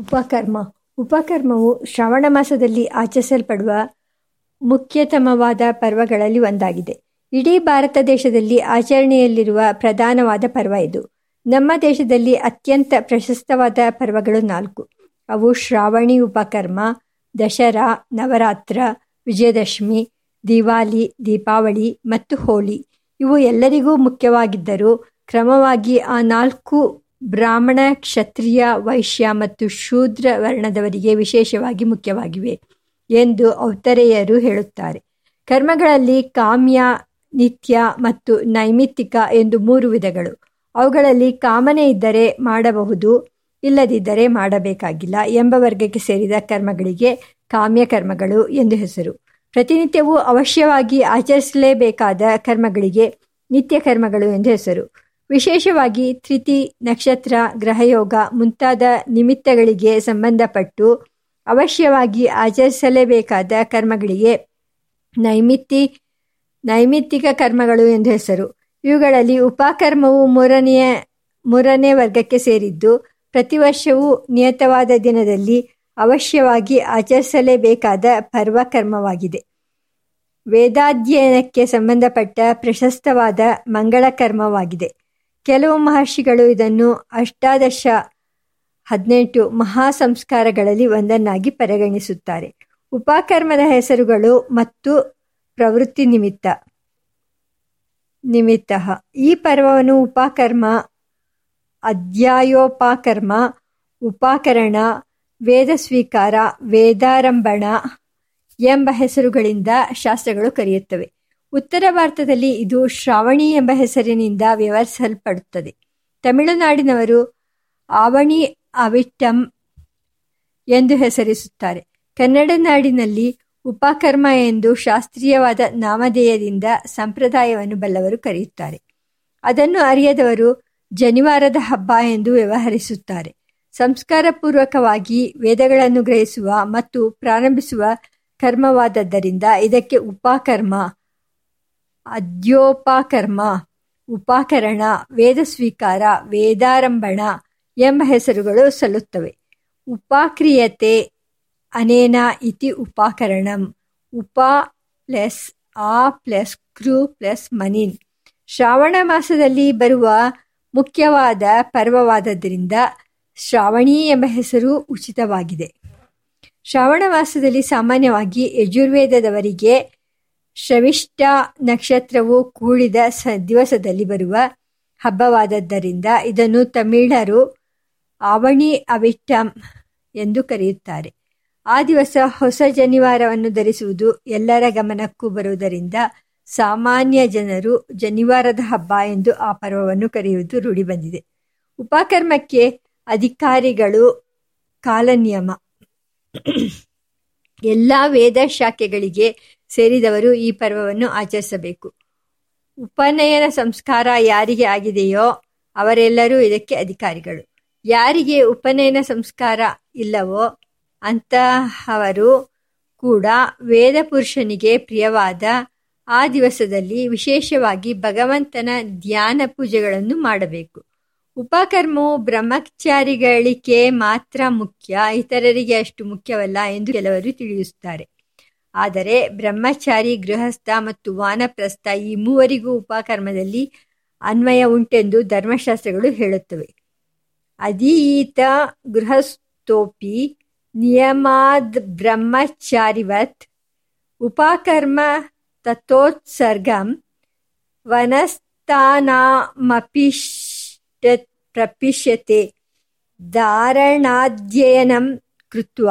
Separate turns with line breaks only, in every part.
ಉಪಕರ್ಮ. ಉಪಕರ್ಮವು ಶ್ರಾವಣ ಮಾಸದಲ್ಲಿ ಆಚರಿಸಲ್ಪಡುವ ಮುಖ್ಯತಮವಾದ ಪರ್ವಗಳಲ್ಲಿ ಒಂದಾಗಿದೆ. ಇಡೀ ಭಾರತ ದೇಶದಲ್ಲಿ ಆಚರಣೆಯಲ್ಲಿರುವ ಪ್ರಧಾನವಾದ ಪರ್ವ ಇದು. ನಮ್ಮ ದೇಶದಲ್ಲಿ ಅತ್ಯಂತ ಪ್ರಶಸ್ತವಾದ ಪರ್ವಗಳು ನಾಲ್ಕು. ಅವು ಶ್ರಾವಣಿ ಉಪಕರ್ಮ, ದಸರಾ, ನವರಾತ್ರ, ವಿಜಯದಶಮಿ, ದಿವಾಲಿ, ದೀಪಾವಳಿ ಮತ್ತು ಹೋಳಿ. ಇವು ಎಲ್ಲರಿಗೂ ಮುಖ್ಯವಾಗಿದ್ದರೂ ಕ್ರಮವಾಗಿ ಆ ನಾಲ್ಕು ಬ್ರಾಹ್ಮಣ, ಕ್ಷತ್ರಿಯ, ವೈಶ್ಯ ಮತ್ತು ಶೂದ್ರ ವರ್ಣದವರಿಗೆ ವಿಶೇಷವಾಗಿ ಮುಖ್ಯವಾಗಿವೆ ಎಂದು ಔತ್ತರೇಯರು ಹೇಳುತ್ತಾರೆ. ಕರ್ಮಗಳಲ್ಲಿ ಕಾಮ್ಯ, ನಿತ್ಯ ಮತ್ತು ನೈಮಿತ್ತಿಕ ಎಂದು ಮೂರು ವಿಧಗಳು. ಅವುಗಳಲ್ಲಿ ಕಾಮನೆ ಇದ್ದರೆ ಮಾಡಬಹುದು, ಇಲ್ಲದಿದ್ದರೆ ಮಾಡಬೇಕಾಗಿಲ್ಲ ಎಂಬ ವರ್ಗಕ್ಕೆ ಸೇರಿದ ಕರ್ಮಗಳಿಗೆ ಕಾಮ್ಯ ಕರ್ಮಗಳು ಎಂದು ಹೆಸರು. ಪ್ರತಿನಿತ್ಯವೂ ಅವಶ್ಯವಾಗಿ ಆಚರಿಸಲೇಬೇಕಾದ ಕರ್ಮಗಳಿಗೆ ನಿತ್ಯ ಕರ್ಮಗಳು ಎಂದು ಹೆಸರು. ವಿಶೇಷವಾಗಿ ತ್ರಿತಿ ನಕ್ಷತ್ರ ಗ್ರಹಯೋಗ ಮುಂತಾದ ನಿಮಿತ್ತಗಳಿಗೆ ಸಂಬಂಧಪಟ್ಟು ಅವಶ್ಯವಾಗಿ ಆಚರಿಸಲೇಬೇಕಾದ ಕರ್ಮಗಳಿಗೆ ನೈಮಿತ್ತಿ, ನೈಮಿತ್ತಿಕ ಕರ್ಮಗಳು ಎಂದು ಹೆಸರು. ಇವುಗಳಲ್ಲಿ ಉಪಕರ್ಮವು ಮೂರನೆಯ, ಮೂರನೇ ವರ್ಗಕ್ಕೆ ಸೇರಿದ್ದು, ಪ್ರತಿ ವರ್ಷವೂ ನಿಯತವಾದ ದಿನದಲ್ಲಿ ಅವಶ್ಯವಾಗಿ ಆಚರಿಸಲೇಬೇಕಾದ ಪರ್ವಕರ್ಮವಾಗಿದೆ. ವೇದಾಧ್ಯಯನಕ್ಕೆ ಸಂಬಂಧಪಟ್ಟ ಪ್ರಶಸ್ತವಾದ ಮಂಗಳ ಕರ್ಮವಾಗಿದೆ ಕೆಲವು ಮಹರ್ಷಿಗಳು ಇದನ್ನು ಅಷ್ಟಾದಶ ಹದಿನೆಂಟು ಮಹಾ ಸಂಸ್ಕಾರಗಳಲ್ಲಿ ಒಂದನ್ನಾಗಿ ಪರಿಗಣಿಸುತ್ತಾರೆ. ಉಪಕರ್ಮದ ಹೆಸರುಗಳು ಮತ್ತು ಪ್ರವೃತ್ತಿ ನಿಮಿತ್ತ. ನಿಮಿತ್ತ. ಈ ಪರ್ವವನ್ನು ಉಪಕರ್ಮ, ಅಧ್ಯಾಯೋಪಕರ್ಮ, ಉಪಕರಣ, ವೇದ ಸ್ವೀಕಾರ, ವೇದಾರಂಭಣ ಎಂಬ ಹೆಸರುಗಳಿಂದ ಶಾಸ್ತ್ರಗಳು ಕರೆಯುತ್ತವೆ. ಉತ್ತರ ಭಾರತದಲ್ಲಿ ಇದು ಶ್ರಾವಣಿ ಎಂಬ ಹೆಸರಿನಿಂದ ವ್ಯವಹರಿಸಲ್ಪಡುತ್ತದೆ. ತಮಿಳುನಾಡಿನವರು ಆವಣಿ ಅವಿಟ್ಟಂ ಎಂದು ಹೆಸರಿಸುತ್ತಾರೆ. ಕನ್ನಡ ನಾಡಿನಲ್ಲಿ ಉಪಕರ್ಮ ಎಂದು ಶಾಸ್ತ್ರೀಯವಾದ ನಾಮಧೇಯದಿಂದ ಸಂಪ್ರದಾಯವನ್ನು ಬಲ್ಲವರು ಕರೆಯುತ್ತಾರೆ. ಅದನ್ನು ಅರಿಯದವರು ಜನಿವಾರದ ಹಬ್ಬ ಎಂದು ವ್ಯವಹರಿಸುತ್ತಾರೆ. ಸಂಸ್ಕಾರಪೂರ್ವಕವಾಗಿ ವೇದಗಳನ್ನು ಗ್ರಹಿಸುವ ಮತ್ತು ಪ್ರಾರಂಭಿಸುವ ಕರ್ಮವಾದದ್ದರಿಂದ ಇದಕ್ಕೆ ಉಪಕರ್ಮ ಅದ್ಯೋಪಕರ್ಮ, ಉಪಕರಣ ವೇದ ಸ್ವೀಕಾರ ವೇದಾರಂಭಣ ಎಂಬ ಹೆಸರುಗಳು ಸಲ್ಲುತ್ತವೆ. ಉಪಕ್ರಿಯತೆ ಅನೇನ ಇತಿ ಉಪಾಕರಣಂ. ಉಪಾ ಪ್ಲಸ್ ಆ ಪ್ಲಸ್ ಕ್ರೂ ಪ್ಲಸ್ ಮನಿನ್. ಶ್ರಾವಣ ಮಾಸದಲ್ಲಿ ಬರುವ ಮುಖ್ಯವಾದ ಪರ್ವವಾದದ್ದರಿಂದ ಶ್ರಾವಣಿ ಎಂಬ ಹೆಸರು ಉಚಿತವಾಗಿದೆ. ಶ್ರಾವಣ ಮಾಸದಲ್ಲಿ ಸಾಮಾನ್ಯವಾಗಿ ಯಜುರ್ವೇದದವರಿಗೆ ಶ್ರವಿಷ್ಠ ನಕ್ಷತ್ರವು ಕೂಡಿದ ಸ ದಿವಸದಲ್ಲಿ ಬರುವ ಹಬ್ಬವಾದದ್ದರಿಂದ ಇದನ್ನು ತಮಿಳರು ಆವಣಿ ಅವಿಟ್ಟಂ ಎಂದು ಕರೆಯುತ್ತಾರೆ. ಆ ದಿವಸ ಹೊಸ ಜನಿವಾರವನ್ನು ಧರಿಸುವುದು ಎಲ್ಲರ ಗಮನಕ್ಕೂ ಬರುವುದರಿಂದ ಸಾಮಾನ್ಯ ಜನರು ಜನಿವಾರದ ಹಬ್ಬ ಎಂದು ಆ ಪರ್ವವನ್ನು ಕರೆಯುವುದು ರೂಢಿ ಬಂದಿದೆ ಉಪಕರ್ಮಕ್ಕೆ ಅಧಿಕಾರಿಗಳು ಕಾಲನಿಯಮ. ಎಲ್ಲ ವೇದ ಶಾಖೆಗಳಿಗೆ ಸೇರಿದವರು ಈ ಪರ್ವವನ್ನು ಆಚರಿಸಬೇಕು. ಉಪನಯನ ಸಂಸ್ಕಾರ ಯಾರಿಗೆ ಆಗಿದೆಯೋ ಅವರೆಲ್ಲರೂ ಇದಕ್ಕೆ ಅಧಿಕಾರಿಗಳು. ಯಾರಿಗೆ ಉಪನಯನ ಸಂಸ್ಕಾರ ಇಲ್ಲವೋ ಅಂತಹವರು ಕೂಡ ವೇದ ಪುರುಷನಿಗೆ ಪ್ರಿಯವಾದ ಆ ದಿವಸದಲ್ಲಿ ವಿಶೇಷವಾಗಿ ಭಗವಂತನ ಧ್ಯಾನ ಪೂಜೆಗಳನ್ನು ಮಾಡಬೇಕು. ಉಪಕರ್ಮವು ಬ್ರಹ್ಮಚಾರಿಗಳಿಗೆ ಮಾತ್ರ ಮುಖ್ಯ, ಇತರರಿಗೆ ಅಷ್ಟು ಮುಖ್ಯವಲ್ಲ ಎಂದು ಕೆಲವರು ತಿಳಿಯುತ್ತಾರೆ. ಆದರೆ ಬ್ರಹ್ಮಚಾರಿ, ಗೃಹಸ್ಥ ಮತ್ತು ವಾನಪ್ರಸ್ಥ ಈ ಮೂವರಿಗೂ ಉಪಕರ್ಮದಲ್ಲಿ ಅನ್ವಯ ಉಂಟೆಂದು ಧರ್ಮಶಾಸ್ತ್ರಗಳು ಹೇಳುತ್ತವೆ. ಅಧೀತ ಗೃಹಸ್ಥೋಪಿ ನಿಯಮಾದ್ ಬ್ರಹ್ಮಚಾರಿವತ್ ಉಪಕರ್ಮ ತಥೋತ್ಸರ್ಗಂ ವನಸ್ಥಾನಾಮಪಿಷ್ಟ ಪ್ರಪಿಷ್ಯತೆ ಧಾರಣಾಧ್ಯಯನ ಕೃತ್ವ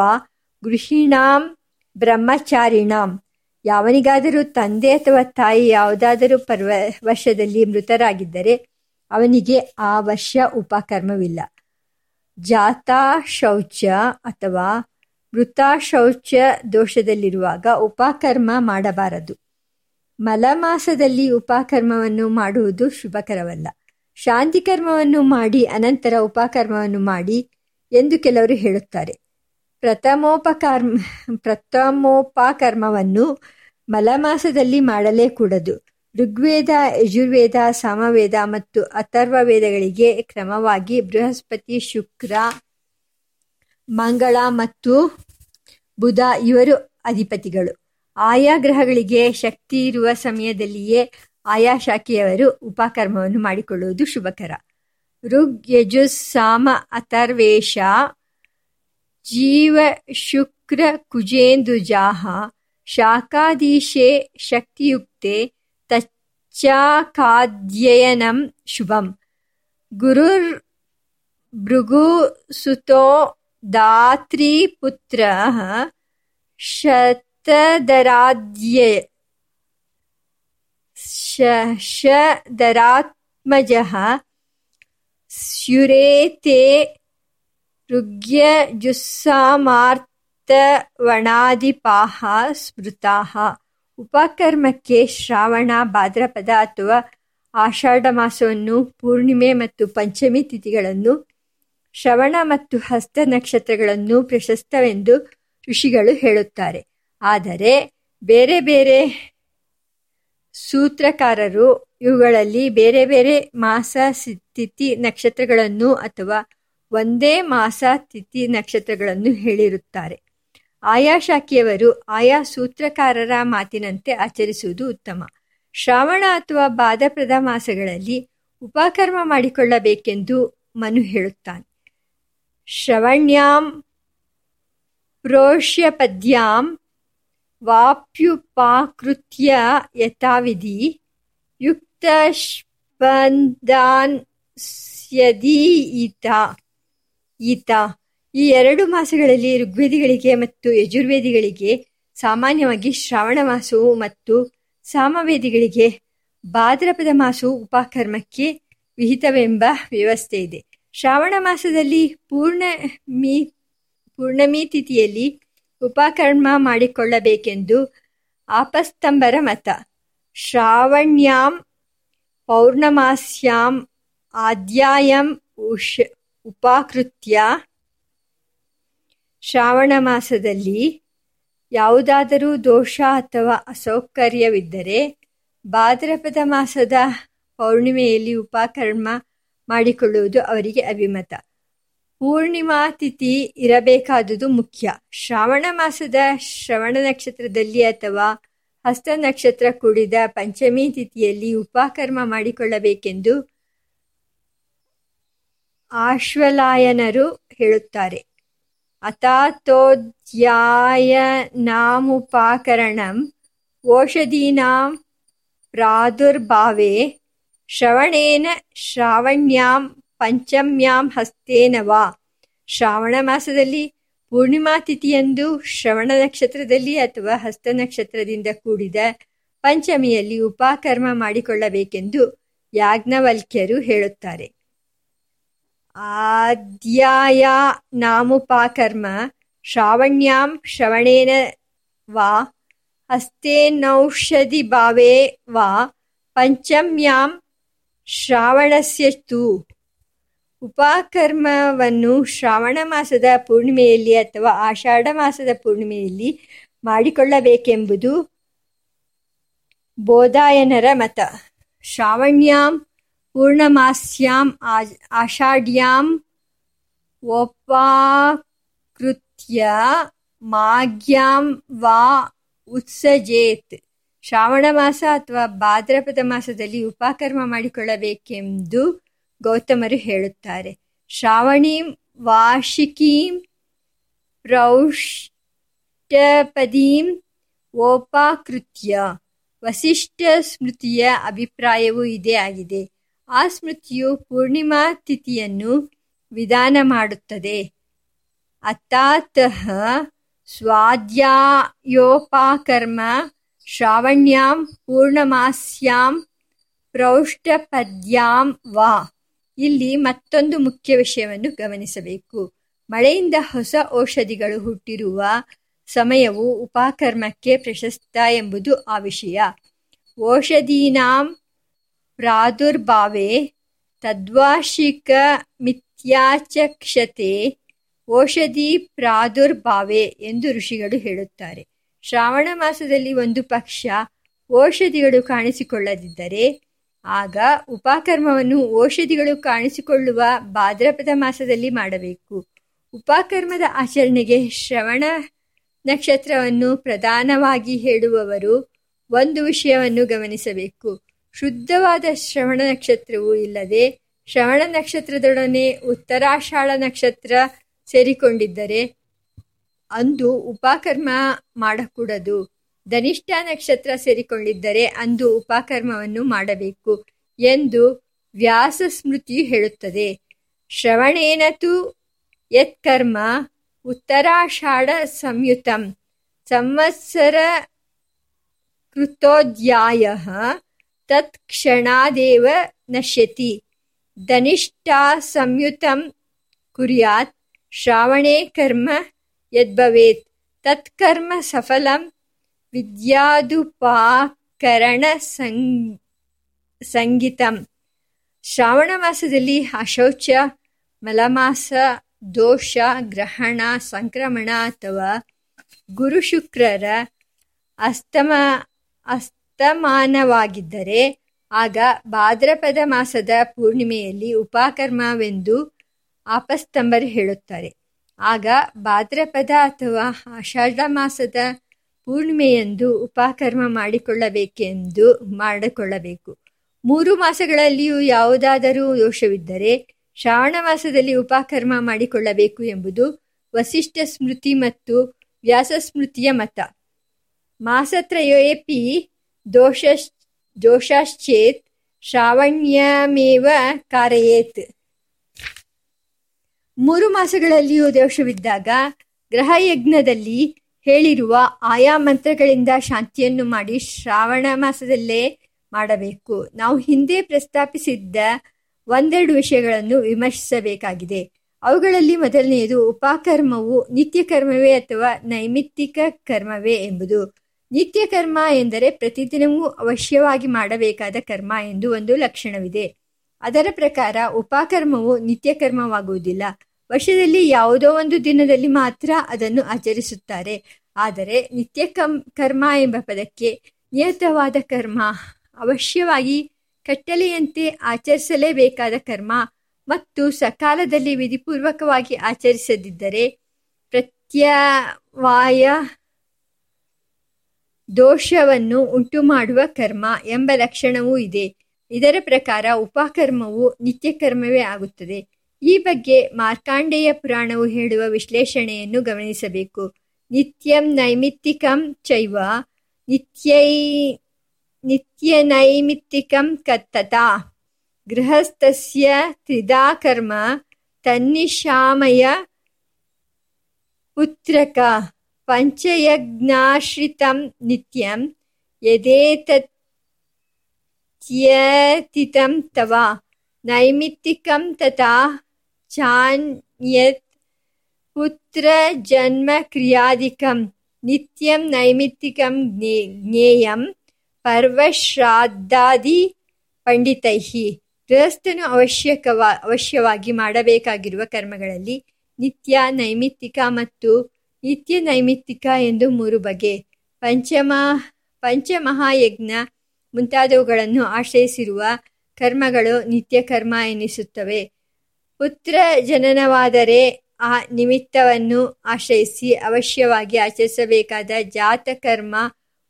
ಗೃಹಿಣಾಂ ಬ್ರಹ್ಮಚಾರಿಣಾಂ. ಯಾವನಿಗಾದರೂ ತಂದೆ ಅಥವಾ ತಾಯಿ ಯಾವುದಾದರೂ ಪರ್ವ, ವರ್ಷದಲ್ಲಿ ಮೃತರಾಗಿದ್ದರೆ ಅವನಿಗೆ ಆ ವರ್ಷ ಉಪಕರ್ಮವಿಲ್ಲ. ಜಾತಾ ಶೌಚ ಅಥವಾ ಮೃತ ಶೌಚ ದೋಷದಲ್ಲಿರುವಾಗ ಉಪಕರ್ಮ ಮಾಡಬಾರದು. ಮಲಮಾಸದಲ್ಲಿ ಉಪಕರ್ಮವನ್ನು ಮಾಡುವುದು ಶುಭಕರವಲ್ಲ. ಶಾಂತಿ ಕರ್ಮವನ್ನು ಮಾಡಿ ಅನಂತರ ಉಪಕರ್ಮವನ್ನು ಮಾಡಿ ಎಂದು ಕೆಲವರು ಹೇಳುತ್ತಾರೆ. ಪ್ರಥಮೋಪಕರ್ಮ, ಪ್ರಥಮೋಪಕರ್ಮವನ್ನು ಮಲಮಾಸದಲ್ಲಿ ಮಾಡಲೇ ಕೂಡದು ಋಗ್ವೇದ, ಯಜುರ್ವೇದ, ಸಾಮವೇದ ಮತ್ತು ಅಥರ್ವ ವೇದಗಳಿಗೆ ಕ್ರಮವಾಗಿ ಬೃಹಸ್ಪತಿ, ಶುಕ್ರ, ಮಂಗಳ ಮತ್ತು ಬುಧ ಇವರು ಅಧಿಪತಿಗಳು. ಆಯಾ ಗ್ರಹಗಳಿಗೆ ಶಕ್ತಿ ಇರುವ ಸಮಯದಲ್ಲಿಯೇ ಆಯಾ ಶಾಖೆಯವರು ಉಪಕರ್ಮವನ್ನು ಮಾಡಿಕೊಳ್ಳುವುದು ಶುಭಕರ. ಋಗ್, ಯಜುಸ್, ಸಾಮ, ಅಥರ್ವೇಶ ಜೀವ ಶುಕ್ರ ಕುಜೇಂದುಜಾಹ ಶಾಖಾದೀಶೆ ಶಕ್ತಿಯುಕ್ತೆ ತಚ್ಚಾಕಾಧ್ಯಯನಂ ಶುಭಂ. ಗುರುರ್ ಭೃಗುಸುತೋ ದಾತ್ರಿಪುತ್ರ ಶತದರಾಧ್ಯ ಶದರಾತ್ಮಜಃ ಸ್ಯುರೇತೆ ಋಗ್ಯಜುಸ್ಸಾಮಾರ್ತವಣಾದಿಪಾಹ ಸ್ಮೃತಾಹ ಉಪಕರ್ಮಕ್ಕೆ ಶ್ರಾವಣ ಭಾದ್ರಪದ ಅಥವಾ ಆಷಾಢ ಮಾಸವನ್ನು ಪೂರ್ಣಿಮೆ ಮತ್ತು ಪಂಚಮಿ ತಿಥಿಗಳನ್ನು ಶ್ರವಣ ಮತ್ತು ಹಸ್ತ ನಕ್ಷತ್ರಗಳನ್ನು ಪ್ರಶಸ್ತವೆಂದು ಋಷಿಗಳು ಹೇಳುತ್ತಾರೆ. ಆದರೆ ಬೇರೆ ಬೇರೆ ಸೂತ್ರಕಾರರು ಇವುಗಳಲ್ಲಿ ಬೇರೆ ಬೇರೆ ಮಾಸ ತಿಥಿ ನಕ್ಷತ್ರಗಳನ್ನು ಅಥವಾ ಒಂದೇ ಮಾಸ ತಿಥಿ ನಕ್ಷತ್ರಗಳನ್ನು ಹೇಳಿರುತ್ತಾರೆ. ಆಯಾ ಶಾಖೆಯವರು ಆಯಾ ಸೂತ್ರಕಾರರ ಮಾತಿನಂತೆ ಆಚರಿಸುವುದು ಉತ್ತಮ. ಶ್ರಾವಣ ಅಥವಾ ಬಾದಪ್ರದ ಮಾಸಗಳಲ್ಲಿ ಉಪಕರ್ಮ ಮಾಡಿಕೊಳ್ಳಬೇಕೆಂದು ಮನು ಹೇಳುತ್ತಾನೆ. ಶ್ರವಣ್ಯಾಂ ಪ್ರೋಷ್ಯಪದ್ಯಾಂ ವಾಪ್ಯುಪಾಕೃತ್ಯ ಯಥಾವಿಧಿ ಯುಕ್ತಸ್ಪಂದಾನ್ ಸ್ಯದಿ ಈತ ಈ ಎರಡು ಮಾಸಗಳಲ್ಲಿ ಋಗ್ವೇದಿಗಳಿಗೆ ಮತ್ತು ಯಜುರ್ವೇದಿಗಳಿಗೆ, ಸಾಮಾನ್ಯವಾಗಿ ಶ್ರಾವಣ ಮಾಸವು ಮತ್ತು ಸಾಮವೇದಿಗಳಿಗೆ, ಭಾದ್ರಪದ ಮಾಸವು ಉಪಕರ್ಮಕ್ಕೆ ವಿಹಿತವೆಂಬ ವ್ಯವಸ್ಥೆ ಇದೆ. ಶ್ರಾವಣ ಮಾಸದಲ್ಲಿ ಪೂರ್ಣಮಿ ಪೂರ್ಣಮಿ ತಿಥಿಯಲ್ಲಿ ಉಪಕರ್ಮ ಮಾಡಿಕೊಳ್ಳಬೇಕೆಂದು ಆಪಸ್ತಂಬರ ಮತ. ಶ್ರಾವಣ್ಯಾಂ, ಪೌರ್ಣಮಾಸ್ಯಾಂ, ಆದ್ಯಾಯಂ, ಉಷ ಉಪಾಕೃತ್ಯ ಶ್ರಾವಣ ಮಾಸದಲ್ಲಿ ಯಾವುದಾದರೂ ದೋಷ ಅಥವಾ ಅಸೌಕರ್ಯವಿದ್ದರೆ ಭಾದ್ರಪದ ಮಾಸದ ಪೌರ್ಣಿಮೆಯಲ್ಲಿ ಉಪಕರ್ಮ ಮಾಡಿಕೊಳ್ಳುವುದು ಅವರಿಗೆ ಅಭಿಮತ ಪೂರ್ಣಿಮಾ ತಿಥಿ ಇರಬೇಕಾದುದು ಮುಖ್ಯ. ಶ್ರಾವಣ ಮಾಸದ ಶ್ರವಣ ನಕ್ಷತ್ರದಲ್ಲಿ ಅಥವಾ ಹಸ್ತ ನಕ್ಷತ್ರ ಕೂಡಿದ ಪಂಚಮಿ ತಿಥಿಯಲ್ಲಿ ಉಪಕರ್ಮ ಮಾಡಿಕೊಳ್ಳಬೇಕೆಂದು ಆಶ್ವಲಾಯನರು ಹೇಳುತ್ತಾರೆ. ಅಥಾತೋಧ್ಯಾಯನಾಮುಪಾಕರಣಂ ಓಷಧೀನಾಂ ಪ್ರಾದುರ್ಭಾವೇ ಶ್ರವಣೇನ ಶ್ರಾವಣ್ಯಾಂ ಪಂಚಮ್ಯಾಂ ಹಸ್ತೇನ ವಾ. ಶ್ರಾವಣ ಮಾಸದಲ್ಲಿ ಪೂರ್ಣಿಮಾ ತಿಥಿಯಂದು ಶ್ರವಣ ನಕ್ಷತ್ರದಲ್ಲಿ ಅಥವಾ ಹಸ್ತ ನಕ್ಷತ್ರದಿಂದ ಕೂಡಿದ ಪಂಚಮಿಯಲ್ಲಿ ಉಪಾಕರ್ಮ ಮಾಡಿಕೊಳ್ಳಬೇಕೆಂದು ಯಾಜ್ಞವಲ್ಕ್ಯರು ಹೇಳುತ್ತಾರೆ. ಆದ್ಯಾಯ ನಾಮುಪಾಕರ್ಮ ಶ್ರಾವಣ್ಯಾಂ ಶ್ರವಣೇನ ವಾ ಹಸ್ತೇನೌಷಧಿ ಭಾವೇ ವಾ ಪಂಚಮ್ಯಾಂ ಶ್ರಾವಣಸ್ಯ ಉಪಕರ್ಮವನ್ನು ಶ್ರಾವಣ ಮಾಸದ ಪೂರ್ಣಿಮೆಯಲ್ಲಿ ಅಥವಾ ಆಷಾಢ ಮಾಸದ ಪೂರ್ಣಿಮೆಯಲ್ಲಿ ಮಾಡಿಕೊಳ್ಳಬೇಕೆಂಬುದು ಬೋಧಾಯನರ ಮತ. ಶ್ರಾವಣ್ಯಾಂ ಪೂರ್ಣಮಾಸ್ಯಾಂ ಆಷಾಢ್ಯಾಂ ಒಪಾಕೃತ್ಯ ಮಾಗ್ಯಾಂ ವಾ ಉತ್ಸಜೇತ್ ಶ್ರಾವಣ ಮಾಸ ಅಥವಾ ಭಾದ್ರಪದ ಮಾಸದಲ್ಲಿ ಉಪಕರ್ಮ ಮಾಡಿಕೊಳ್ಳಬೇಕೆಂದು ಗೌತಮರು ಹೇಳುತ್ತಾರೆ. ಶ್ರಾವಣೀಂ ವಾರ್ಷಿಕೀಂ ಪ್ರೌಷ್ಟಪದೀಂ ಓಪಾಕೃತ್ಯ ವಸಿಷ್ಠ ಸ್ಮೃತಿಯ ಅಭಿಪ್ರಾಯವೂ ಇದೇ ಆಗಿದೆ. ಆ ಸ್ಮೃತಿಯು ಪೂರ್ಣಿಮಾ ತಿಥಿಯನ್ನು ವಿಧಾನ ಮಾಡುತ್ತದೆ. ಅತಾತಃ ಸ್ವಾಧ್ಯಾಯೋಪಾಕರ್ಮ ಶ್ರಾವಣ್ಯಾಂ ಪೂರ್ಣಮಾಸ್ಯಾಂ ಪ್ರೌಷ್ಟಪದ್ಯಾಂ ವಾ. ಇಲ್ಲಿ ಮತ್ತೊಂದು ಮುಖ್ಯ ವಿಷಯವನ್ನು ಗಮನಿಸಬೇಕು. ಮಳೆಯಿಂದ ಹೊಸ ಔಷಧಿಗಳು ಹುಟ್ಟಿರುವ ಸಮಯವು ಉಪಕರ್ಮಕ್ಕೆ ಪ್ರಶಸ್ತ ಎಂಬುದು ಆ ವಿಷಯ. ಓಷಧೀನಾಂ ಪ್ರಾದುರ್ಭಾವೆ ತದ್ವಾರ್ಷಿಕ ಮಿಥ್ಯಾಚಕ್ಷತೆ ಔಷಧಿ ಪ್ರಾದುರ್ಭಾವೆ ಎಂದು ಋಷಿಗಳು ಹೇಳುತ್ತಾರೆ. ಶ್ರಾವಣ ಮಾಸದಲ್ಲಿ ಒಂದು ಪಕ್ಷ ಔಷಧಿಗಳು ಕಾಣಿಸಿಕೊಳ್ಳದಿದ್ದರೆ ಆಗ ಉಪಕರ್ಮವನ್ನು ಔಷಧಿಗಳು ಕಾಣಿಸಿಕೊಳ್ಳುವ ಭಾದ್ರಪದ ಮಾಸದಲ್ಲಿ ಮಾಡಬೇಕು. ಉಪಕರ್ಮದ ಆಚರಣೆಗೆ ಶ್ರವಣ ನಕ್ಷತ್ರವನ್ನು ಪ್ರಧಾನವಾಗಿ ಹೇಳುವವರು ಒಂದು ವಿಷಯವನ್ನು ಗಮನಿಸಬೇಕು. ಶುದ್ಧವಾದ ಶ್ರವಣ ನಕ್ಷತ್ರವು ಇಲ್ಲದೆ ಶ್ರವಣ ನಕ್ಷತ್ರದೊಡನೆ ಉತ್ತರಾಷಾಢ ನಕ್ಷತ್ರ ಸೇರಿಕೊಂಡಿದ್ದರೆ ಅಂದು ಉಪಕರ್ಮ ಮಾಡಕೂಡದು. ಧನಿಷ್ಠ ನಕ್ಷತ್ರ ಸೇರಿಕೊಂಡಿದ್ದರೆ ಅಂದು ಉಪಕರ್ಮವನ್ನು ಮಾಡಬೇಕು ಎಂದು ವ್ಯಾಸ ಸ್ಮೃತಿ ಹೇಳುತ್ತದೆ. ಶ್ರವಣೇನತು ಯತ್ಕರ್ಮ ಉತ್ತರಾಷಾಢ ಸಂಯುತಂ ಸಂವತ್ಸರ ಕೃತೋಧ್ಯಾಯ ತತ್ಕ್ಷಣಾದೇವ ನಶ್ಯತಿ. ಧನಿಷ್ಠಾ ಸಂಯುತಂ ಕುರ್ಯಾತ್, ಶ್ರಾವಣೇ ಕರ್ಮ ಯದ್ಭವೇತ್. ತತ್ಕರ್ಮ ಸಫಲಂ ವಿದ್ಯಾದುಪಾಕರಣ ಸಂಗೀತಂ. ಶ್ರಾವಣ ಮಾಸದಲ್ಲಿ ಅಶೌಚ, ಮಲಮಾಸ, ದೋಷ, ಗ್ರಹಣ, ಸಂಕ್ರಮಣ ಅಥವಾ ಗುರು ಶುಕ್ರರ ಅಸ್ತಮ ಅಸ್ತಮಾನವಾಗಿದ್ದರೆ ಆಗ ಭಾದ್ರಪದ ಮಾಸದ ಪೂರ್ಣಿಮೆಯಲ್ಲಿ ಉಪಕರ್ಮವೆಂದು ಆಪಸ್ತಂಬರ್ ಹೇಳುತ್ತಾರೆ. ಆಗ ಭಾದ್ರಪದ ಅಥವಾ ಆಷಾಢ ಮಾಸದ ಪೂರ್ಣಿಮೆಯೆಂದು ಉಪಕರ್ಮ ಮಾಡಿಕೊಳ್ಳಬೇಕೆಂದು ಮಾಡಿಕೊಳ್ಳಬೇಕು. ಮೂರು ಮಾಸಗಳಲ್ಲಿಯೂ ಯಾವುದಾದರೂ ದೋಷವಿದ್ದರೆ, ಶ್ರಾವಣ ಮಾಸದಲ್ಲಿ ಉಪಕರ್ಮ ಮಾಡಿಕೊಳ್ಳಬೇಕು ಎಂಬುದು ವಸಿಷ್ಠ ಸ್ಮೃತಿ ಮತ್ತು ವ್ಯಾಸ ಸ್ಮೃತಿಯ ಮತ. ಮಾಸತ್ರಯೋಪಿ ದೋಷ ದೋಷಶ್ಚೇತ್ ಶ್ರಾವಣ್ಯಮೇವ ಕಾರಯೇತ್ ಮೂರು ಮಾಸಗಳಲ್ಲಿಯೂ ದೋಷವಿದ್ದಾಗ ಗ್ರಹಯಜ್ಞದಲ್ಲಿ ಹೇಳಿರುವ ಆಯಾ ಮಂತ್ರಗಳಿಂದ ಶಾಂತಿಯನ್ನು ಮಾಡಿ ಶ್ರಾವಣ ಮಾಸದಲ್ಲೇ ಮಾಡಬೇಕು. ನಾವು ಹಿಂದೆ ಪ್ರಸ್ತಾಪಿಸಿದ್ದ ಒಂದೆರಡು ವಿಷಯಗಳನ್ನು ವಿಮರ್ಶಿಸಬೇಕಾಗಿದೆ. ಅವುಗಳಲ್ಲಿ ಮೊದಲನೆಯದು ಉಪಕರ್ಮವು ನಿತ್ಯ ಕರ್ಮವೇ ಅಥವಾ ನೈಮಿತ್ತಿಕ ಕರ್ಮವೇ ಎಂಬುದು. ನಿತ್ಯ ಕರ್ಮ ಎಂದರೆ ಪ್ರತಿದಿನವೂ ಅವಶ್ಯವಾಗಿ ಮಾಡಬೇಕಾದ ಕರ್ಮ ಎಂದು ಒಂದು ಲಕ್ಷಣವಿದೆ. ಅದರ ಪ್ರಕಾರ ಉಪಕರ್ಮವು ನಿತ್ಯ ಕರ್ಮವಾಗುವುದಿಲ್ಲ. ವರ್ಷದಲ್ಲಿ ಯಾವುದೋ ಒಂದು ದಿನದಲ್ಲಿ ಮಾತ್ರ ಅದನ್ನು ಆಚರಿಸುತ್ತಾರೆ. ಆದರೆ ನಿತ್ಯ ಕರ್ಮ ಎಂಬ ಪದಕ್ಕೆ ನಿಯತವಾದ ಕರ್ಮ, ಅವಶ್ಯವಾಗಿ ಕಟ್ಟಲೆಯಂತೆ ಆಚರಿಸಲೇಬೇಕಾದ ಕರ್ಮ ಮತ್ತು ಸಕಾಲದಲ್ಲಿ ವಿಧಿಪೂರ್ವಕವಾಗಿ ಆಚರಿಸದಿದ್ದರೆ ಪ್ರತ್ಯವಾಯ ದೋಷವನ್ನು ಉಂಟುಮಾಡುವ ಕರ್ಮ ಎಂಬ ಲಕ್ಷಣವೂ ಇದೆ. ಇದರ ಪ್ರಕಾರ ಉಪಕರ್ಮವು ನಿತ್ಯಕರ್ಮವೇ ಆಗುತ್ತದೆ. ಈ ಬಗ್ಗೆ ಮಾರ್ಕಾಂಡೇಯ ಪುರಾಣವು ಹೇಳುವ ವಿಶ್ಲೇಷಣೆಯನ್ನು ಗಮನಿಸಬೇಕು. ನಿತ್ಯಂ ನೈಮಿತ್ತಿಕಂ ಚೈವ ನಿತ್ಯೈ ನಿತ್ಯನೈಮಿತ್ತಿಕಂ ಕತ್ತತಾ. ಗೃಹಸ್ಥಸ್ಯ ತ್ರಿದಾ ಕರ್ಮ ತನ್ನಿಶಾಮಯ ಪುತ್ರಕ. ಪಂಚಯಜ್ಞಾಶ್ರಿತಂ ನಿತ್ಯಂ ಯದೇತತ್ಯತಿತಂ ತವ ನೈಮಿತ್ತಿಕಂ ತಥಾ ಚಾನ್ಯತ್ ಪುತ್ರ ಜನ್ಮ ಕ್ರಿಯಾದಿಕಂ ನಿತ್ಯಂ ನೈಮಿತ್ತಿಕಂ ಜ್ಞೇಯಂ ಪರ್ವಶ್ರಾದ್ದಾದಿ ಪಂಡಿತೈ ಗೃಹಸ್ಥನು ಅವಶ್ಯಕವ ಅವಶ್ಯವಾಗಿ ಮಾಡಬೇಕಾಗಿರುವ ಕರ್ಮಗಳಲ್ಲಿ ನಿತ್ಯ ನೈಮಿತ್ತಿಕ ಮತ್ತು ನಿತ್ಯ ನೈಮಿತ್ತಿಕ ಎಂದು ಮೂರು ಬಗೆ. ಪಂಚಮ, ಪಂಚಮಹಾಯಜ್ಞ ಮುಂತಾದವುಗಳನ್ನು ಆಶ್ರಯಿಸಿರುವ ಕರ್ಮಗಳು ನಿತ್ಯ ಕರ್ಮ ಎನಿಸುತ್ತವೆ. ಪುತ್ರ ಜನನವಾದರೆ ಆ ನಿಮಿತ್ತವನ್ನು ಆಶ್ರಯಿಸಿ ಅವಶ್ಯವಾಗಿ ಆಚರಿಸಬೇಕಾದ ಜಾತಕರ್ಮ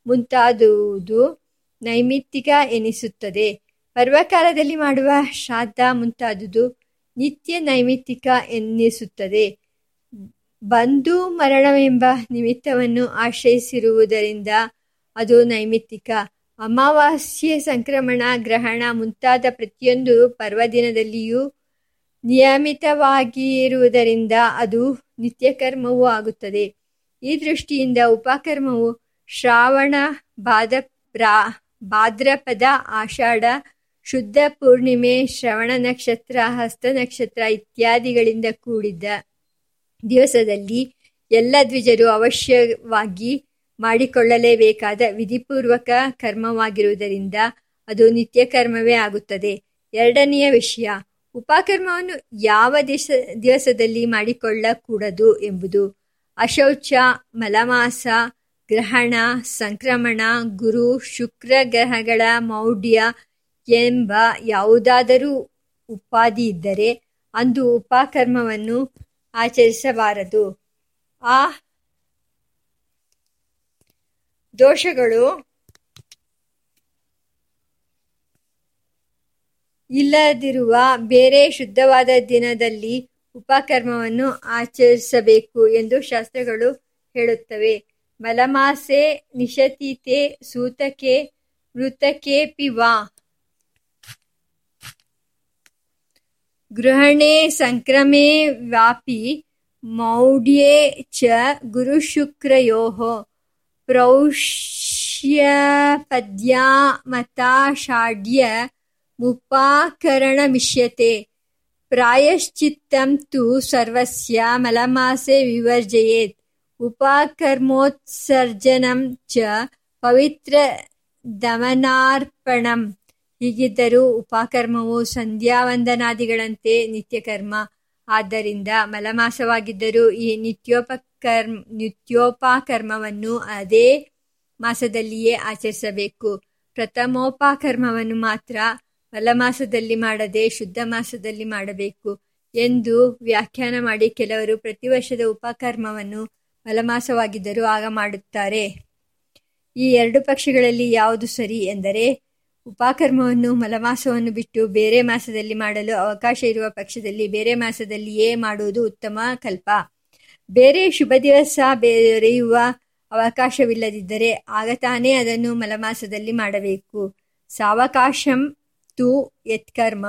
ಮುಂತಾದುವುದು ನೈಮಿತ್ತಿಕ ಎನಿಸುತ್ತದೆ. ಪರ್ವಕಾಲದಲ್ಲಿ ಮಾಡುವ ಶ್ರಾದ್ದ ಮುಂತಾದುದು ನಿತ್ಯ ನೈಮಿತ್ತಿಕ ಎನ್ನಿಸುತ್ತದೆ ಬಂಧು ಮರಣವೆಂಬ ನಿಮಿತ್ತವನ್ನು ಆಶ್ರಯಿಸಿರುವುದರಿಂದ ಅದು ನೈಮಿತ್ತಿಕ. ಅಮಾವಾಸ್ಯೆ ಸಂಕ್ರಮಣ ಗ್ರಹಣ ಮುಂತಾದ ಪ್ರತಿಯೊಂದು ಪರ್ವದಿನದಲ್ಲಿಯೂ ನಿಯಮಿತವಾಗಿರುವುದರಿಂದ ಅದು ನಿತ್ಯಕರ್ಮವೂ ಆಗುತ್ತದೆ. ಈ ದೃಷ್ಟಿಯಿಂದ ಉಪಕರ್ಮವು ಶ್ರಾವಣ, ಬಾದ ಪ್ರಾ ಭಾದ್ರಪದ, ಆಷಾಢ, ಶುದ್ಧ ಪೂರ್ಣಿಮೆ, ಶ್ರವಣ ನಕ್ಷತ್ರ, ಹಸ್ತ ನಕ್ಷತ್ರ ಇತ್ಯಾದಿಗಳಿಂದ ಕೂಡಿದ್ದ. ದಿವಸದಲ್ಲಿ ಎಲ್ಲ ದ್ವಿಜರು ಅವಶ್ಯವಾಗಿ ಮಾಡಿಕೊಳ್ಳಲೇಬೇಕಾದ ವಿಧಿಪೂರ್ವಕ ಕರ್ಮವಾಗಿರುವುದರಿಂದ ಅದು ನಿತ್ಯ ಕರ್ಮವೇ ಆಗುತ್ತದೆ. ಎರಡನೆಯ ವಿಷಯ, ಉಪಕರ್ಮವನ್ನು ಯಾವ ದಿವಸ, ದಿವಸದಲ್ಲಿ ಮಾಡಿಕೊಳ್ಳಕೂಡದು ಎಂಬುದು ಅಶೌಚ, ಮಲಮಾಸ, ಗ್ರಹಣ, ಸಂಕ್ರಮಣ, ಗುರು, ಶುಕ್ರ ಗ್ರಹಗಳ ಮೌಢ್ಯ ಎಂಬ ಯಾವುದಾದರೂ ಉಪಾಧಿ ಇದ್ದರೆ ಅಂದು ಉಪಕರ್ಮವನ್ನು ಆಚರಿಸಬಾರದು. ಆ ದೋಷಗಳು ಇಲ್ಲದಿರುವ ಬೇರೆ ಶುದ್ಧವಾದ ದಿನದಲ್ಲಿ ಉಪಕರ್ಮವನ್ನು ಆಚರಿಸಬೇಕು ಎಂದು ಶಾಸ್ತ್ರಗಳು ಹೇಳುತ್ತವೆ. ಮಲಮಾಸೆ ನಿಶತೀತೆ ಸೂತಕೆ ಮೃತಕೆ ವಾ ಸಂಕ್ರಮೆ ವ್ಯಾಪಿ ಮೌಢ್ಯೆ ಚ ಗುರುಶುಕ್ರಯೋ ಪ್ರೌಷ್ಯಪದ್ಯಾಮತಾಷಾಢ್ಯ ಮುಪಾಕರಣಮಿಷ್ಯತೆ. ಪ್ರಾಯಶ್ಚಿತ್ತಂ ತು ಸರ್ವಸ್ಯ ಮಲಮಾಸೆ ವಿವರ್ಜಯೇತ್. ಉಪಕರ್ಮೋತ್ಸರ್ಜನಂ ಚ ಪವಿತ್ರ ದಮನಾರ್ಪಣಂ ಹೀಗಿದ್ದರೂ ಉಪಕರ್ಮವು ಸಂಧ್ಯಾವಂದನಾದಿಗಳಂತೆ ನಿತ್ಯಕರ್ಮ. ಆದ್ದರಿಂದ ಮಲಮಾಸವಾಗಿದ್ದರೂ ಈ ನಿತ್ಯೋಪಕರ್ಮ, ನಿತ್ಯೋಪಕರ್ಮವನ್ನು ಅದೇ ಮಾಸದಲ್ಲಿಯೇ ಆಚರಿಸಬೇಕು. ಪ್ರಥಮೋಪಕರ್ಮವನ್ನು ಮಾತ್ರ ಮಲಮಾಸದಲ್ಲಿ ಮಾಡದೆ ಶುದ್ಧ ಮಾಸದಲ್ಲಿ ಮಾಡಬೇಕು ಎಂದು ವ್ಯಾಖ್ಯಾನ ಮಾಡಿ ಕೆಲವರು ಪ್ರತಿ ವರ್ಷದ ಉಪಕರ್ಮವನ್ನು ಮಲಮಾಸವಾಗಿದ್ದರೂ ಆಗ ಮಾಡುತ್ತಾರೆ. ಈ ಎರಡು ಪಕ್ಷಗಳಲ್ಲಿ ಯಾವುದು ಸರಿ ಎಂದರೆ ಉಪಕರ್ಮವನ್ನು, ಮಲಮಾಸವನ್ನು ಬಿಟ್ಟು ಬೇರೆ ಮಾಸದಲ್ಲಿ ಮಾಡಲು ಅವಕಾಶ ಇರುವ ಪಕ್ಷದಲ್ಲಿ ಬೇರೆ ಮಾಸದಲ್ಲಿಯೇ ಮಾಡುವುದು ಉತ್ತಮ ಕಲ್ಪ. ಬೇರೆ ಶುಭ ದಿವಸ ಬೆರೆಯುವ ಅವಕಾಶವಿಲ್ಲದಿದ್ದರೆ ಆಗ ತಾನೇ ಅದನ್ನು ಮಲಮಾಸದಲ್ಲಿ ಮಾಡಬೇಕು. ಸಾವಕಾಶಂ ತು ಯತ್ಕರ್ಮ,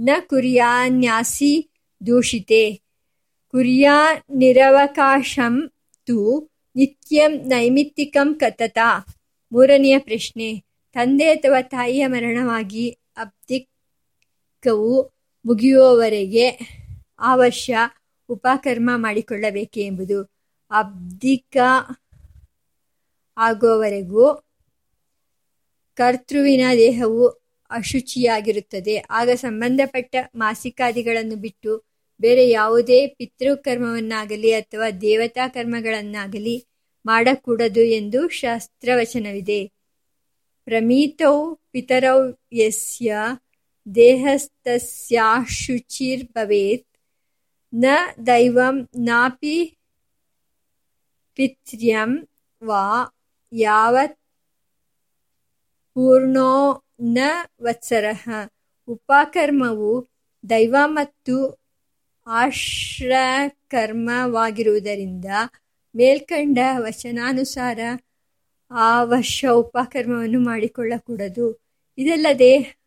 ನ ಕುರಿಯಾನ್ಯಾಸಿ ದೂಷಿತೆ. ಕುರಿಯಾ ನಿರವಕಾಶಂ ತು ನಿತ್ಯಂ ನೈಮಿತ್ತಿಕಂ ಕತತ ಮೂರನೆಯ ಪ್ರಶ್ನೆ. ತಂದೆ ಅಥವಾ ತಾಯಿಯ ಮರಣವಾಗಿ ಅಬ್ದಿಕವು ಮುಗಿಯುವವರೆಗೆ ಆ ವರ್ಷ ಉಪಕರ್ಮ ಮಾಡಿಕೊಳ್ಳಬೇಕೆ ಎಂಬುದು ಅಬ್ದಿಕ ಆಗುವವರೆಗೂ ಕರ್ತೃವಿನ ದೇಹವು ಅಶುಚಿಯಾಗಿರುತ್ತದೆ. ಆಗ ಸಂಬಂಧಪಟ್ಟ ಮಾಸಿಕಾದಿಗಳನ್ನು ಬಿಟ್ಟು ಬೇರೆ ಯಾವುದೇ ಪಿತೃಕರ್ಮವನ್ನಾಗಲಿ ಅಥವಾ ದೇವತಾ ಕರ್ಮಗಳನ್ನಾಗಲಿ ಮಾಡಕೂಡದು ಎಂದು ಶಾಸ್ತ್ರವಚನವಿದೆ. ಪ್ರಮೀತೌ ಪಿತರೌ ಯಸ್ಯ ದೇಹಸ್ಥಸ್ಯಾಶುಚಿರ್ಭವೇತ್ನ ದೈವಂ ನಾಪಿ ಪಿತ್ರ್ಯಂ ವಾ ಯಾವತ್ ಪೂರ್ಣೋ ನ ವತ್ಸರಃ ಉಪಕರ್ಮವು ದೈವ ಮತ್ತು ಆಶ್ರಕರ್ಮವಾಗಿರುವುದರಿಂದ ಮೇಲ್ಕಂಡ ವಚನಾನುಸಾರ ಆ ವರ್ಷ ಉಪಕರ್ಮವನ್ನು ಮಾಡಿಕೊಳ್ಳಕೂಡದು. ಇದಲ್ಲದೆ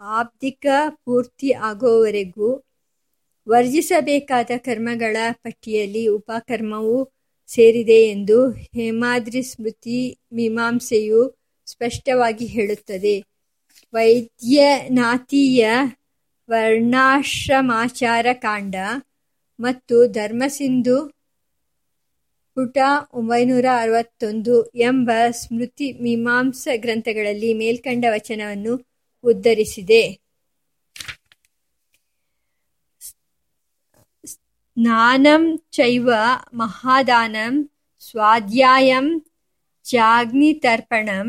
ಆಬ್ದಿಕ ಪೂರ್ತಿ ಆಗುವವರೆಗೂ ವರ್ಜಿಸಬೇಕಾದ ಕರ್ಮಗಳ ಪಟ್ಟಿಯಲ್ಲಿ ಉಪಕರ್ಮವು ಸೇರಿದೆ ಎಂದು ಹೇಮಾದ್ರಿ ಸ್ಮೃತಿ ಮೀಮಾಂಸೆಯು ಸ್ಪಷ್ಟವಾಗಿ ಹೇಳುತ್ತದೆ. ವೈದ್ಯನಾಥೀಯ ವರ್ಣಾಶ್ರಮಾಚಾರ ಕಾಂಡ ಮತ್ತು ಧರ್ಮಸಿಂಧು ಪುಟ ಒಂಬೈನೂರ ಅರವತ್ತೊಂದು ಎಂಬ ಸ್ಮೃತಿ ಮೀಮಾಂಸ ಗ್ರಂಥಗಳಲ್ಲಿ ಮೇಲ್ಕಂಡ ವಚನವನ್ನು ಉದ್ಧರಿಸಿದೆ. ಸ್ನಾನಂ ಚೈವ ಮಹಾದಾನಂ ಸ್ವಾಧ್ಯಾಯಂ ಚಾಗ್ನಿತರ್ಪಣಂ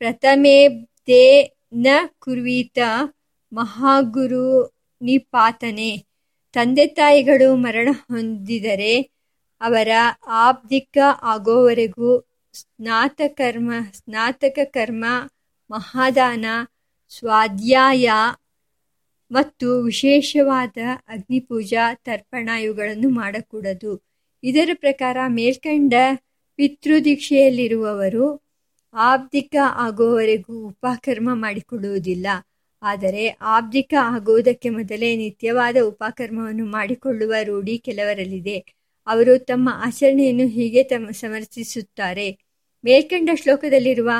ಪ್ರಥಮೇಬ್ದೇ ನ ಕುರ್ವೀತ ಮಹಾಗುರು ನಿಪಾತನೆ ತಂದೆ ತಾಯಿಗಳು ಮರಣ ಹೊಂದಿದರೆ ಅವರ ಆಬ್ದಿಕ ಆಗೋವರೆಗೂ ಸ್ನಾತಕರ್ಮ ಸ್ನಾತಕ ಕರ್ಮ ಮಹಾದಾನ, ಸ್ವಾಧ್ಯಾಯ ಮತ್ತು ವಿಶೇಷವಾದ ಅಗ್ನಿಪೂಜಾ, ತರ್ಪಣ ಇವುಗಳನ್ನು ಮಾಡಕೂಡದು. ಇದರ ಪ್ರಕಾರ ಮೇಲ್ಕಂಡ ಪಿತೃದೀಕ್ಷೆಯಲ್ಲಿರುವವರು ಆಬ್ದಿಕ ಆಗುವವರೆಗೂ ಉಪಕರ್ಮ ಮಾಡಿಕೊಳ್ಳುವುದಿಲ್ಲ. ಆದರೆ ಆಬ್ದಿಕ ಆಗುವುದಕ್ಕೆ ಮೊದಲೇ ನಿತ್ಯವಾದ ಉಪಕರ್ಮವನ್ನು ಮಾಡಿಕೊಳ್ಳುವ ರೂಢಿ ಕೆಲವರಲ್ಲಿದೆ. ಅವರು ತಮ್ಮ ಆಚರಣೆಯನ್ನು ಹೀಗೆ ತಮ್ಮ ಸಮರ್ಥಿಸುತ್ತಾರೆ. ಮೇಲ್ಕಂಡ ಶ್ಲೋಕದಲ್ಲಿರುವ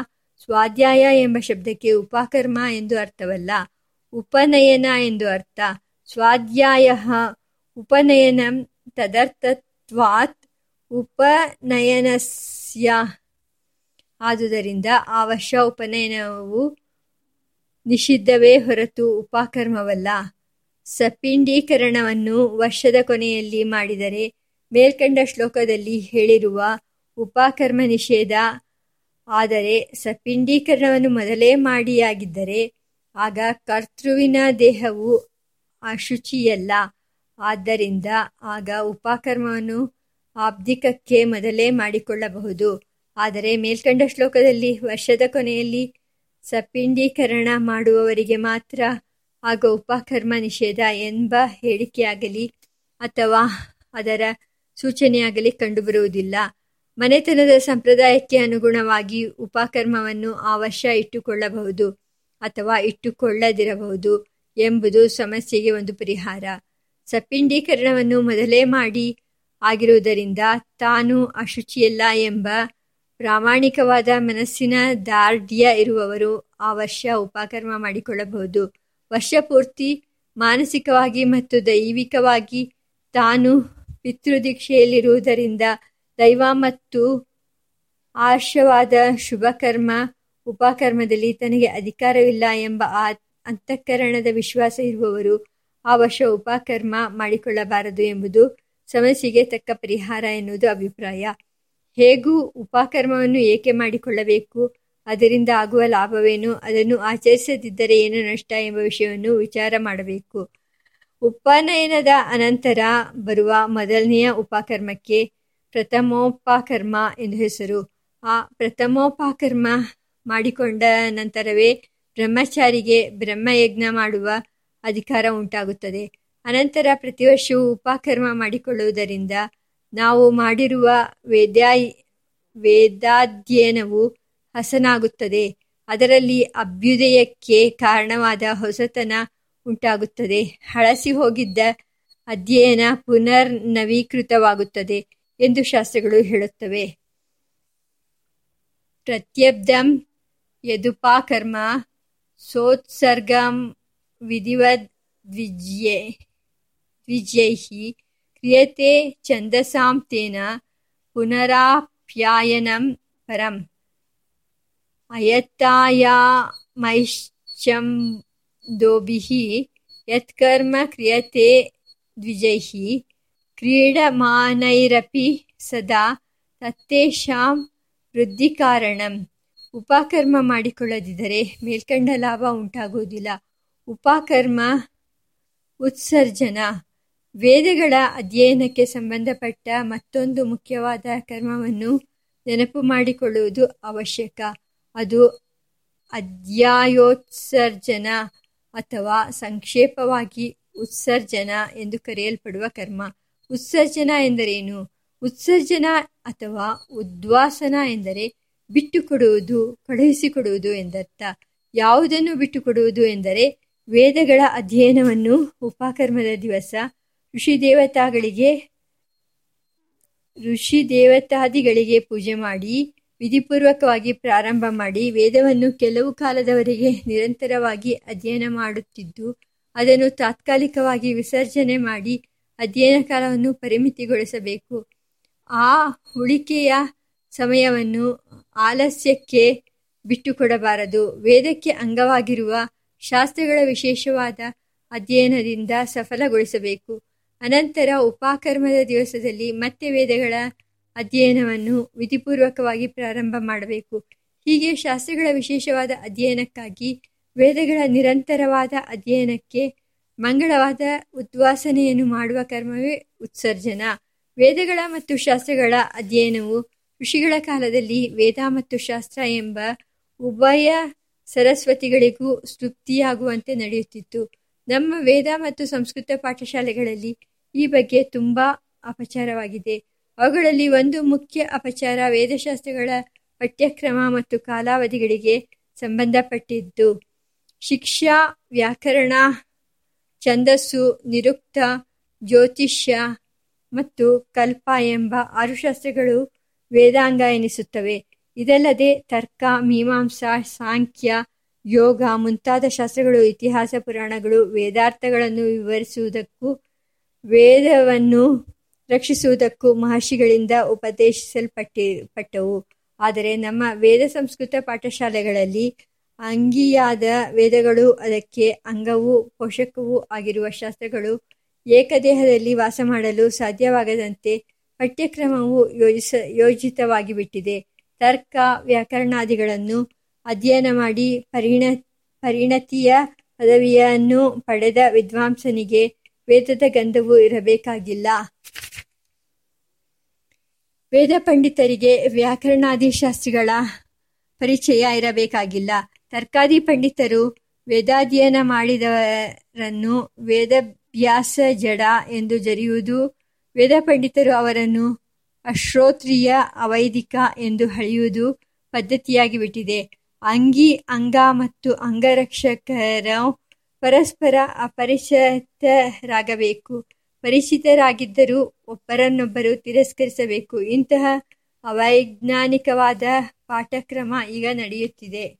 ಸ್ವಾಧ್ಯಾಯ ಎಂಬ ಶಬ್ದಕ್ಕೆ ಉಪಕರ್ಮ ಎಂದು ಅರ್ಥವಲ್ಲ, ಉಪನಯನ ಎಂದು ಅರ್ಥ. ಸ್ವಾಧ್ಯಾಯ ಉಪನಯನಂ ತದರ್ಥತ್ವಾತ್ ಉಪನಯನಸ್ಯ. ಆದುದರಿಂದ ಆ ವರ್ಷ ಉಪನಯನವು ನಿಷಿದ್ಧವೇ ಹೊರತು ಉಪಕರ್ಮವಲ್ಲ. ಸಪಿಂಡೀಕರಣವನ್ನು ವರ್ಷದ ಕೊನೆಯಲ್ಲಿ ಮಾಡಿದರೆ ಮೇಲ್ಕಂಡ ಶ್ಲೋಕದಲ್ಲಿ ಹೇಳಿರುವ ಉಪಕರ್ಮ ನಿಷೇಧ, ಆದರೆ ಸಪಿಂಡೀಕರಣವನ್ನು ಮೊದಲೇ ಮಾಡಿಯಾಗಿದ್ದರೆ ಆಗ ಕರ್ತೃವಿನ ದೇಹವು ಅಶುಚಿಯಲ್ಲ. ಆದ್ದರಿಂದ ಆಗ ಉಪಕರ್ಮವನ್ನು ಆಬ್ದಿಕಕ್ಕೆ ಮೊದಲೇ ಮಾಡಿಕೊಳ್ಳಬಹುದು. ಆದರೆ ಮೇಲ್ಕಂಡ ಶ್ಲೋಕದಲ್ಲಿ ವರ್ಷದ ಕೊನೆಯಲ್ಲಿ ಸಪಿಂಡೀಕರಣ ಮಾಡುವವರಿಗೆ ಮಾತ್ರ ಆಗ ಉಪಕರ್ಮ ನಿಷೇಧ ಎಂಬ ಹೇಳಿಕೆಯಾಗಲಿ ಅಥವಾ ಅದರ ಸೂಚನೆಯಾಗಲಿ ಕಂಡುಬರುವುದಿಲ್ಲ. ಮನೆತನದ ಸಂಪ್ರದಾಯಕ್ಕೆ ಅನುಗುಣವಾಗಿ ಉಪಕರ್ಮವನ್ನು ಆ ವರ್ಷ ಇಟ್ಟುಕೊಳ್ಳಬಹುದು ಅಥವಾ ಇಟ್ಟುಕೊಳ್ಳದಿರಬಹುದು ಎಂಬುದು ಸಮಸ್ಯೆಗೆ ಒಂದು ಪರಿಹಾರ. ಸಪಿಂಡೀಕರಣವನ್ನು ಮೊದಲೇ ಮಾಡಿ ಆಗಿರುವುದರಿಂದ ತಾನು ಅಶುಚಿಯಲ್ಲ ಎಂಬ ಪ್ರಾಮಾಣಿಕವಾದ ಮನಸ್ಸಿನ ದಾರ್ಢ್ಯ ಇರುವವರು ಆ ವರ್ಷ ಉಪಕರ್ಮ ಮಾಡಿಕೊಳ್ಳಬಹುದು. ವರ್ಷ ಪೂರ್ತಿ ಮಾನಸಿಕವಾಗಿ ಮತ್ತು ದೈವಿಕವಾಗಿ ತಾನು ಪಿತೃದೀಕ್ಷೆಯಲ್ಲಿರುವುದರಿಂದ ದೈವ ಮತ್ತು ಆರ್ಷವಾದ ಶುಭಕರ್ಮ, ಉಪಕರ್ಮದಲ್ಲಿ ತನಗೆ ಅಧಿಕಾರವಿಲ್ಲ ಎಂಬ ಆ ಅಂತಃಕರಣದ ವಿಶ್ವಾಸ ಇರುವವರು ಆ ವರ್ಷ ಉಪಕರ್ಮ ಮಾಡಿಕೊಳ್ಳಬಾರದು ಎಂಬುದು ಸಮಸ್ಯೆಗೆ ತಕ್ಕ ಪರಿಹಾರ ಎನ್ನುವುದು ಅಭಿಪ್ರಾಯ. ಹೇಗೂ ಉಪಕರ್ಮವನ್ನು ಏಕೆ ಮಾಡಿಕೊಳ್ಳಬೇಕು? ಅದರಿಂದ ಆಗುವ ಲಾಭವೇನು? ಅದನ್ನು ಆಚರಿಸದಿದ್ದರೆ ಏನು ನಷ್ಟ ಎಂಬ ವಿಷಯವನ್ನು ವಿಚಾರ ಮಾಡಬೇಕು. ಉಪನಯನದ ಅನಂತರ ಬರುವ ಮೊದಲನೆಯ ಉಪಕರ್ಮಕ್ಕೆ ಪ್ರಥಮೋಪಕರ್ಮ ಎಂದು ಹೆಸರು. ಆ ಪ್ರಥಮೋಪಕರ್ಮ ಮಾಡಿಕೊಂಡ ನಂತರವೇ ಬ್ರಹ್ಮಚಾರಿಗೆ ಬ್ರಹ್ಮಯಜ್ಞ ಮಾಡುವ ಅಧಿಕಾರ ಉಂಟಾಗುತ್ತದೆ. ಅನಂತರ ಪ್ರತಿ ವರ್ಷವೂ ಉಪಕರ್ಮ ಮಾಡಿಕೊಳ್ಳುವುದರಿಂದ ನಾವು ಮಾಡಿರುವ ವೇದ್ಯಾ ವೇದಾಧ್ಯಯನವು ಹಸನಾಗುತ್ತದೆ. ಅದರಲ್ಲಿ ಅಭ್ಯುದಯಕ್ಕೆ ಕಾರಣವಾದ ಹೊಸತನ ಉಂಟಾಗುತ್ತದೆ. ಹಳಸಿ ಹೋಗಿದ್ದ ಅಧ್ಯಯನ ಪುನರ್ ನವೀಕೃತವಾಗುತ್ತದೆ ಎಂದು ಶಾಸ್ತ್ರಗಳು ಹೇಳುತ್ತವೆ. ಪ್ರತ್ಯಬ್ಧಂ ಯದುಪಾಕರ್ಮ ಸೋತ್ಸರ್ಗಂ ವಿಧಿವದ್ ದ್ವಿಜ್ಯೆ ಕ್ರಿಯತೆ ಛಂದಸಾಂ ತೇನ ಪುನರಾಪ್ಯಾಯನಂ ಪರಂ. ಅಯತ್ತಾಯಾಮೈಶ್ಚಂದೋಭಿಃ ಯತ್ಕರ್ಮ ಕ್ರಿಯತೆ ದ್ವಿಜೈಃ ಕ್ರೀಡಮಾನೈರಪಿ ಸದಾ ತತ್ತೇಷಾಂ ವೃದ್ಧಿಕಾರಣಂ ಉಪಕರ್ಮ ಮಾಡಿಕೊಳ್ಳದಿದ್ದರೆ ಮೇಲ್ಕಂಡ ಲಾಭ ಉಂಟಾಗುವುದಿಲ್ಲ। ಉಪಕರ್ಮ ಉತ್ಸರ್ಜನ। ವೇದಗಳ ಅಧ್ಯಯನಕ್ಕೆ ಸಂಬಂಧಪಟ್ಟ ಮತ್ತೊಂದು ಮುಖ್ಯವಾದ ಕರ್ಮವನ್ನು ನೆನಪು ಮಾಡಿಕೊಳ್ಳುವುದು ಅವಶ್ಯಕ। ಅದು ಅಧ್ಯಾಯೋತ್ಸರ್ಜನ। ಅಥವಾ ಸಂಕ್ಷೇಪವಾಗಿ ಉತ್ಸರ್ಜನ ಎಂದು ಕರೆಯಲ್ಪಡುವ ಕರ್ಮ. ಉತ್ಸರ್ಜನ ಎಂದರೇನು? ಉತ್ಸರ್ಜನ ಅಥವಾ ಉದ್ವಾಸನ ಎಂದರೆ ಬಿಟ್ಟುಕೊಡುವುದು, ಕಳುಹಿಸಿಕೊಡುವುದು ಎಂದರ್ಥ. ಯಾವುದನ್ನು ಬಿಟ್ಟುಕೊಡುವುದು ಎಂದರೆ ವೇದಗಳ ಅಧ್ಯಯನವನ್ನು ಉಪಕರ್ಮದ ದಿವಸ ಋಷಿ ದೇವತಾಗಳಿಗೆ ಋಷಿ ದೇವತಾದಿಗಳಿಗೆ ಪೂಜೆ ಮಾಡಿ ವಿಧಿಪೂರ್ವಕವಾಗಿ ಪ್ರಾರಂಭ ಮಾಡಿ ವೇದವನ್ನು ಕೆಲವು ಕಾಲದವರೆಗೆ ನಿರಂತರವಾಗಿ ಅಧ್ಯಯನ ಮಾಡುತ್ತಿದ್ದು, ಅದನ್ನು ತಾತ್ಕಾಲಿಕವಾಗಿ ವಿಸರ್ಜನೆ ಮಾಡಿ ಅಧ್ಯಯನ ಕಾಲವನ್ನು ಪರಿಮಿತಿಗೊಳಿಸಬೇಕು. ಆ ಉಳಿಕೆಯ ಸಮಯವನ್ನು ಆಲಸ್ಯಕ್ಕೆ ಬಿಟ್ಟುಕೊಡಬಾರದು. ವೇದಕ್ಕೆ ಅಂಗವಾಗಿರುವ ಶಾಸ್ತ್ರಗಳ ವಿಶೇಷವಾದ ಅಧ್ಯಯನದಿಂದ ಸಫಲಗೊಳಿಸಬೇಕು. ಅನಂತರ ಉಪಾಕರ್ಮದ ದಿವಸದಲ್ಲಿ ಮತ್ತೆ ವೇದಗಳ ಅಧ್ಯಯನವನ್ನು ವಿಧಿಪೂರ್ವಕವಾಗಿ ಪ್ರಾರಂಭ ಮಾಡಬೇಕು. ಹೀಗೆ ಶಾಸ್ತ್ರಗಳ ವಿಶೇಷವಾದ ಅಧ್ಯಯನಕ್ಕಾಗಿ ವೇದಗಳ ನಿರಂತರವಾದ ಅಧ್ಯಯನಕ್ಕೆ ಮಂಗಳವಾದ ಉದ್ವಾಸನೆಯನ್ನು ಮಾಡುವ ಕರ್ಮವೇ ಉತ್ಸರ್ಜನ. ವೇದಗಳ ಮತ್ತು ಶಾಸ್ತ್ರಗಳ ಅಧ್ಯಯನವು ಋಷಿಗಳ ಕಾಲದಲ್ಲಿ ವೇದ ಮತ್ತು ಶಾಸ್ತ್ರ ಎಂಬ ಉಭಯ ಸರಸ್ವತಿಗಳಿಗೂ ತೃಪ್ತಿಯಾಗುವಂತೆ ನಡೆಯುತ್ತಿತ್ತು. ನಮ್ಮ ವೇದ ಮತ್ತು ಸಂಸ್ಕೃತ ಪಾಠಶಾಲೆಗಳಲ್ಲಿ ಈ ಬಗ್ಗೆ ತುಂಬ ಅಪಚಾರವಾಗಿದೆ. ಅವುಗಳಲ್ಲಿ ಒಂದು ಮುಖ್ಯ ಅಪಚಾರ ವೇದಶಾಸ್ತ್ರಗಳ ಪಠ್ಯಕ್ರಮ ಮತ್ತು ಕಾಲಾವಧಿಗಳಿಗೆ ಸಂಬಂಧಪಟ್ಟಿದ್ದು. ಶಿಕ್ಷಾ ವ್ಯಾಕರಣ, ಛಂದಸ್ಸು, ನಿರುಕ್ತ, ಜ್ಯೋತಿಷ್ಯ ಮತ್ತು ಕಲ್ಪ ಎಂಬ ಆರು ಶಾಸ್ತ್ರಗಳು ವೇದಾಂಗ ಎನಿಸುತ್ತವೆ. ಇದಲ್ಲದೆ ತರ್ಕ, ಮೀಮಾಂಸಾ, ಸಾಂಖ್ಯ, ಯೋಗ ಮುಂತಾದ ಶಾಸ್ತ್ರಗಳು, ಇತಿಹಾಸ, ಪುರಾಣಗಳು, ವೇದಾರ್ಥಗಳನ್ನು ವಿವರಿಸುವುದಕ್ಕೂ ವೇದವನ್ನು ರಕ್ಷಿಸುವುದಕ್ಕೂ ಮಹರ್ಷಿಗಳಿಂದ ಉಪದೇಶಿಸಲ್ಪಟ್ಟಿ, ಪಟ್ಟವು. ಆದರೆ ನಮ್ಮ ವೇದ ಸಂಸ್ಕೃತ ಪಾಠಶಾಲೆಗಳಲ್ಲಿ ಅಂಗಿಯಾದ ವೇದಗಳು ಅದಕ್ಕೆ ಅಂಗವೂ ಪೋಷಕವೂ ಆಗಿರುವ ಶಾಸ್ತ್ರಗಳು ಏಕದೇಹದಲ್ಲಿ ವಾಸ ಮಾಡಲು ಸಾಧ್ಯವಾಗದಂತೆ ಪಠ್ಯಕ್ರಮವು ಯೋಜಿಸ ಯೋಜಿತವಾಗಿ ಬಿಟ್ಟಿದೆ ತರ್ಕ, ವ್ಯಾಕರಣಾದಿಗಳನ್ನು ಅಧ್ಯಯನ ಮಾಡಿ ಪರಿಣ, ಪರಿಣತಿಯ ಪದವಿಯನ್ನು ಪಡೆದ ವಿದ್ವಾಂಸನಿಗೆ ವೇದದ ಗಂಧವು ಇರಬೇಕಾಗಿಲ್ಲ. ವೇದ ಪಂಡಿತರಿಗೆ ವ್ಯಾಕರಣಾದಿ ಶಾಸ್ತ್ರಗಳ ಪರಿಚಯ ಇರಬೇಕಾಗಿಲ್ಲ. ತರ್ಕಾದಿ ಪಂಡಿತರು ವೇದಾಧ್ಯಯನ ಮಾಡಿದವರನ್ನು ವೇದಭ್ಯಾಸ ಜಡ ಎಂದು ಜರಿಯುವುದು ವೇದ ಪಂಡಿತರು ಅವರನ್ನು ಅಶ್ರೋತ್ರಿಯ ಅವೈದಿಕ ಎಂದು ಹಳೆಯುವುದು ಪದ್ಧತಿಯಾಗಿ ಬಿಟ್ಟಿದೆ. ಅಂಗಿ, ಅಂಗ ಮತ್ತು ಅಂಗರಕ್ಷಕರು ಪರಸ್ಪರ ಅಪರಿಚಿತರಾಗಬೇಕು. ಪರಿಚಿತರಾಗಿದ್ದರೂ ಒಬ್ಬರನ್ನೊಬ್ಬರು ತಿರಸ್ಕರಿಸಬೇಕು. ಇಂತಹ ಅವೈಜ್ಞಾನಿಕವಾದ ಪಾಠಕ್ರಮ ಈಗ ನಡೆಯುತ್ತಿದೆ.